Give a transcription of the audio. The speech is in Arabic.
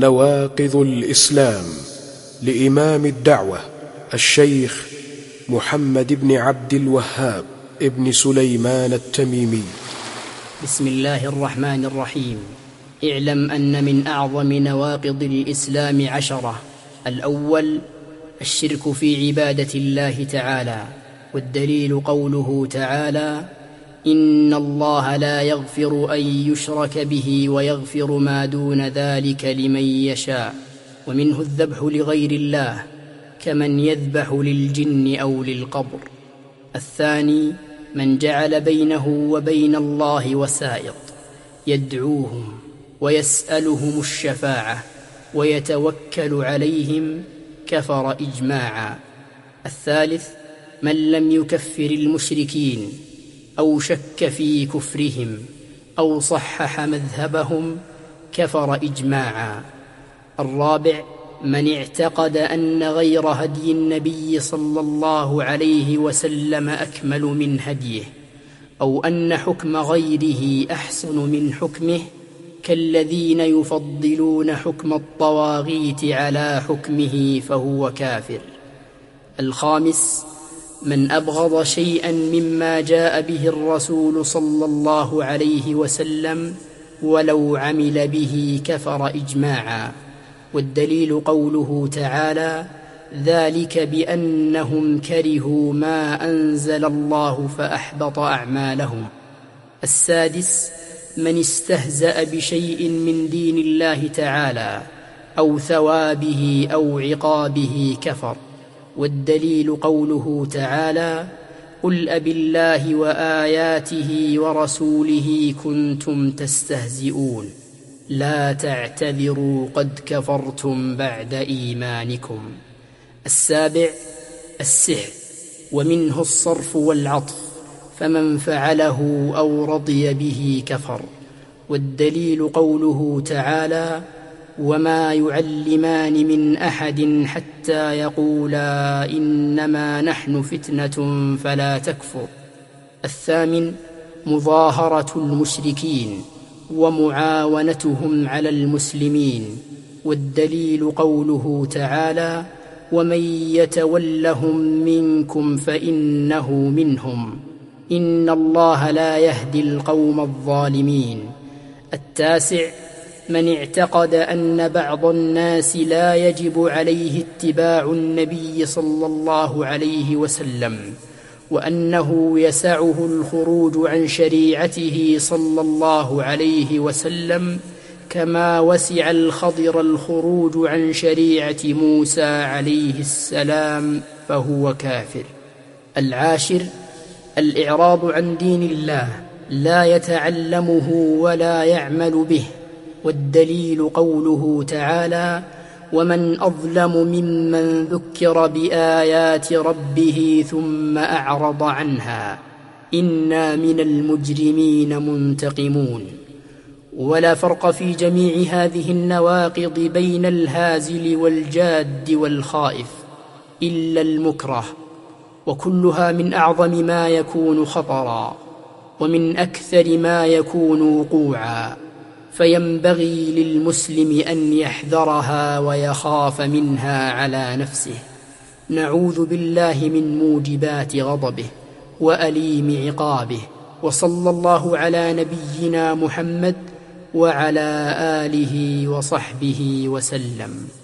نواقض الإسلام لإمام الدعوة الشيخ محمد بن عبد الوهاب ابن سليمان التميمي. بسم الله الرحمن الرحيم. اعلم أن من أعظم نواقض الإسلام عشرة. الأول الشرك في عبادة الله تعالى والدليل قوله تعالى إن الله لا يغفر أن يشرك به ويغفر ما دون ذلك لمن يشاء ومنه الذبح لغير الله كمن يذبح للجن أو للقبر الثاني من جعل بينه وبين الله وسائط يدعوهم ويسألهم الشفاعة ويتوكل عليهم كفر إجماعا الثالث من لم يكفر المشركين أو شك في كفرهم أو صحح مذهبهم كفر إجماعا. الرابع من اعتقد أن غير هدي النبي صلى الله عليه وسلم أكمل من هديه أو أن حكم غيره أحسن من حكمه كالذين يفضلون حكم الطواغيت على حكمه فهو كافر. الخامس من أبغض شيئا مما جاء به الرسول صلى الله عليه وسلم ولو عمل به كفر إجماعا. والدليل قوله تعالى ذلك بأنهم كرهوا ما أنزل الله فأحبط أعمالهم. السادس من استهزأ بشيء من دين الله تعالى أو ثوابه أو عقابه كفر. والدليل قوله تعالى قل أب الله وآياته ورسوله كنتم تستهزئون لا تعتذروا قد كفرتم بعد إيمانكم السابع السحر ومنه الصرف والعطف فمن فعله أو رضي به كفر والدليل قوله تعالى وما يعلمان من أحد حتى يقولا إنما نحن فتنة فلا تكفر. الثامن مظاهرة المشركين ومعاونتهم على المسلمين والدليل قوله تعالى ومن يتولهم منكم فإنه منهم. إن الله لا يهدي القوم الظالمين. التاسع من اعتقد أن بعض الناس لا يجب عليه اتباع النبي صلى الله عليه وسلم وأنه يسعه الخروج عن شريعته صلى الله عليه وسلم كما وسع الخضر الخروج عن شريعة موسى عليه السلام فهو كافر. العاشر الإعراض عن دين الله لا يتعلمه ولا يعمل به. والدليل قوله تعالى ومن أظلم ممن ذكر بآيات ربه ثم أعرض عنها إنا من المجرمين منتقمون. ولا فرق في جميع هذه النواقض بين الهازل والجاد والخائف إلا المكره وكلها من أعظم ما يكون خطرا ومن أكثر ما يكون وقوعا. فينبغي للمسلم أن يحذرها ويخاف منها على نفسه. نعوذ بالله من موجبات غضبه وأليم عقابه. وصلى الله على نبينا محمد وعلى آله وصحبه وسلم.